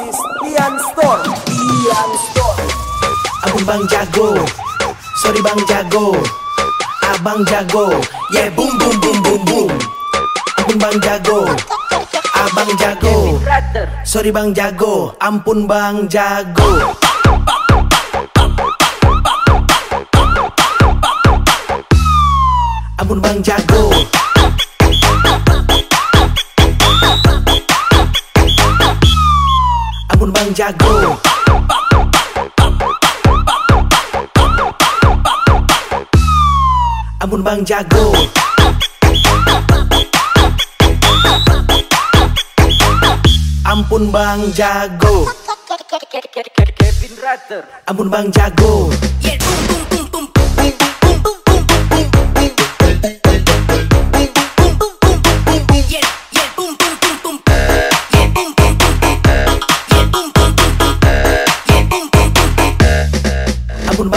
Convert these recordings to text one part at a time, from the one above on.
Ian Store Ian Store Abang Bang Jago. Sorry Bang Jago. Abang Jago. Yeah boom boom boom boom boom. Abang Bang Jago. Abang Jago. Sorry Bang Jago. Ampun Bang Jago. Ampun Bang Jago Ampun Bang Jago. Ampun Bang Jago. Ampun Bang Jago. Ampun Bang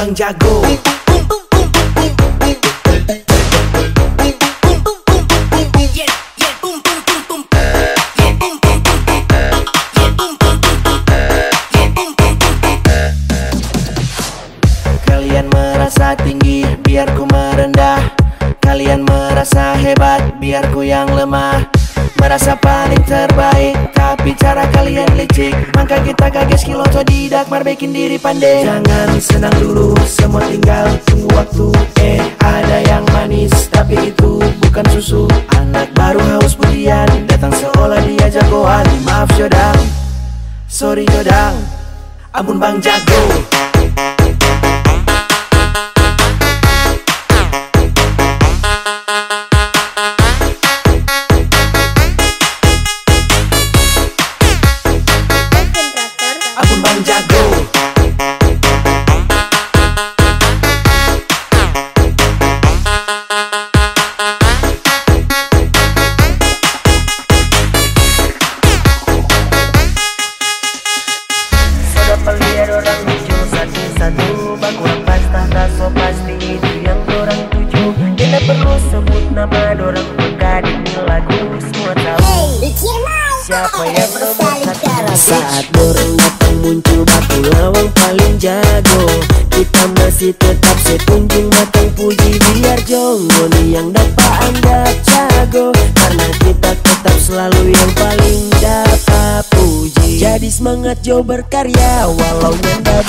Bang Jago. Kalian merasa tinggi biar ku merendah. Kalian merasa hebat biar ku yang lemah. Merasa paling terbaik tapi cara kalian licik. Maka kita kaget skill otodidak marbekin diri pandai. Jangan senang dulu Sorry Jodang Ampun Bang Jago siapa yang Saat dorang datang muncul batu lawang paling jago. Kita masih tetap sepunjung matang puji Biar jongo nih yang dapat anda jago. Karena kita tetap selalu yang paling dapat puji. Jadi semangat Jo berkarya walau nyanda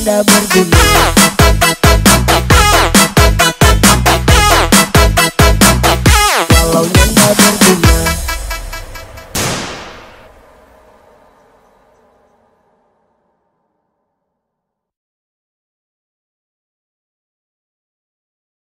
anda berguna